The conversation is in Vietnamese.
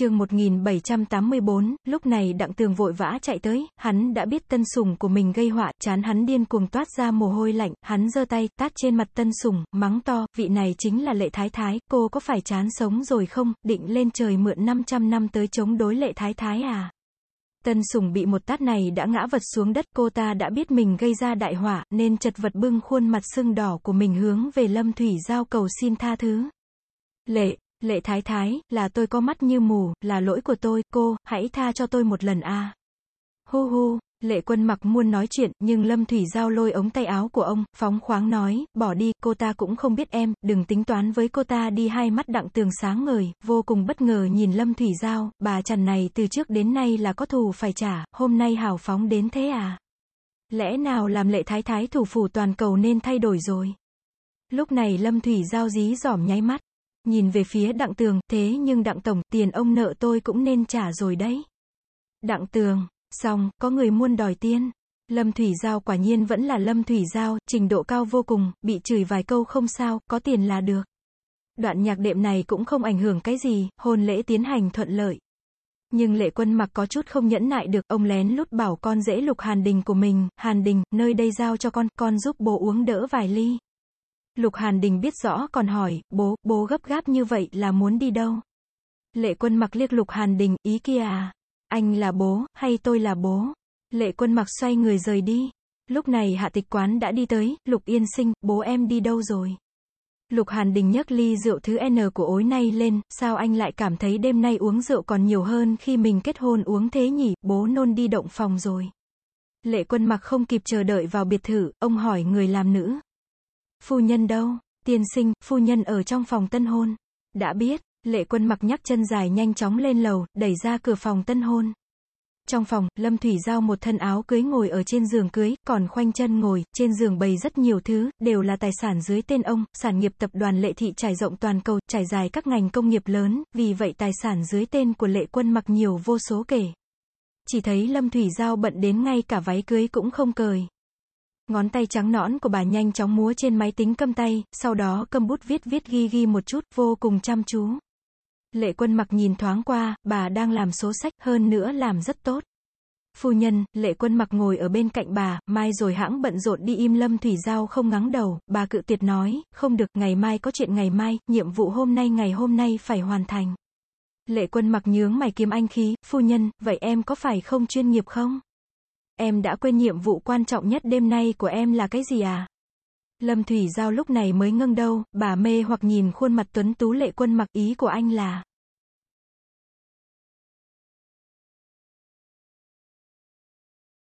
chương 1784, lúc này đặng tường vội vã chạy tới, hắn đã biết tân sùng của mình gây họa, chán hắn điên cuồng toát ra mồ hôi lạnh, hắn giơ tay, tát trên mặt tân sùng mắng to, vị này chính là lệ thái thái, cô có phải chán sống rồi không, định lên trời mượn 500 năm tới chống đối lệ thái thái à? Tân sùng bị một tát này đã ngã vật xuống đất, cô ta đã biết mình gây ra đại họa, nên chật vật bưng khuôn mặt sưng đỏ của mình hướng về Lâm Thủy Giao cầu xin tha thứ. Lệ, Lệ thái thái, là tôi có mắt như mù, là lỗi của tôi, cô, hãy tha cho tôi một lần a. Hu hu, lệ quân mặc muôn nói chuyện, nhưng Lâm Thủy Giao lôi ống tay áo của ông, phóng khoáng nói, bỏ đi, cô ta cũng không biết em, đừng tính toán với cô ta đi hai mắt đặng tường sáng ngời, vô cùng bất ngờ nhìn Lâm Thủy Giao, bà chằn này từ trước đến nay là có thù phải trả, hôm nay hào phóng đến thế à? Lẽ nào làm lệ thái thái thủ phủ toàn cầu nên thay đổi rồi? Lúc này Lâm Thủy Giao dí dỏm nháy mắt. Nhìn về phía đặng tường, thế nhưng đặng tổng, tiền ông nợ tôi cũng nên trả rồi đấy. Đặng tường, xong, có người muôn đòi tiền. Lâm Thủy Giao quả nhiên vẫn là Lâm Thủy Giao, trình độ cao vô cùng, bị chửi vài câu không sao, có tiền là được. Đoạn nhạc đệm này cũng không ảnh hưởng cái gì, hôn lễ tiến hành thuận lợi. Nhưng lệ quân mặc có chút không nhẫn nại được, ông lén lút bảo con dễ lục Hàn Đình của mình, Hàn Đình, nơi đây giao cho con, con giúp bố uống đỡ vài ly. Lục Hàn Đình biết rõ còn hỏi, bố, bố gấp gáp như vậy là muốn đi đâu? Lệ quân mặc liếc Lục Hàn Đình, ý kia à? Anh là bố, hay tôi là bố? Lệ quân mặc xoay người rời đi. Lúc này hạ tịch quán đã đi tới, Lục Yên Sinh, bố em đi đâu rồi? Lục Hàn Đình nhấc ly rượu thứ N của ối nay lên, sao anh lại cảm thấy đêm nay uống rượu còn nhiều hơn khi mình kết hôn uống thế nhỉ, bố nôn đi động phòng rồi. Lệ quân mặc không kịp chờ đợi vào biệt thự, ông hỏi người làm nữ. Phu nhân đâu? Tiên sinh, phu nhân ở trong phòng tân hôn. Đã biết, lệ quân mặc nhắc chân dài nhanh chóng lên lầu, đẩy ra cửa phòng tân hôn. Trong phòng, Lâm Thủy Giao một thân áo cưới ngồi ở trên giường cưới, còn khoanh chân ngồi, trên giường bày rất nhiều thứ, đều là tài sản dưới tên ông, sản nghiệp tập đoàn lệ thị trải rộng toàn cầu, trải dài các ngành công nghiệp lớn, vì vậy tài sản dưới tên của lệ quân mặc nhiều vô số kể. Chỉ thấy Lâm Thủy Giao bận đến ngay cả váy cưới cũng không cười Ngón tay trắng nõn của bà nhanh chóng múa trên máy tính cầm tay, sau đó cầm bút viết viết ghi ghi một chút, vô cùng chăm chú. Lệ quân mặc nhìn thoáng qua, bà đang làm số sách, hơn nữa làm rất tốt. Phu nhân, lệ quân mặc ngồi ở bên cạnh bà, mai rồi hãng bận rộn đi im lâm thủy giao không ngắng đầu, bà cự tuyệt nói, không được, ngày mai có chuyện ngày mai, nhiệm vụ hôm nay ngày hôm nay phải hoàn thành. Lệ quân mặc nhướng mày kiếm anh khí, phu nhân, vậy em có phải không chuyên nghiệp không? Em đã quên nhiệm vụ quan trọng nhất đêm nay của em là cái gì à? Lâm Thủy Giao lúc này mới ngưng đâu, bà mê hoặc nhìn khuôn mặt tuấn tú lệ quân mặc ý của anh là.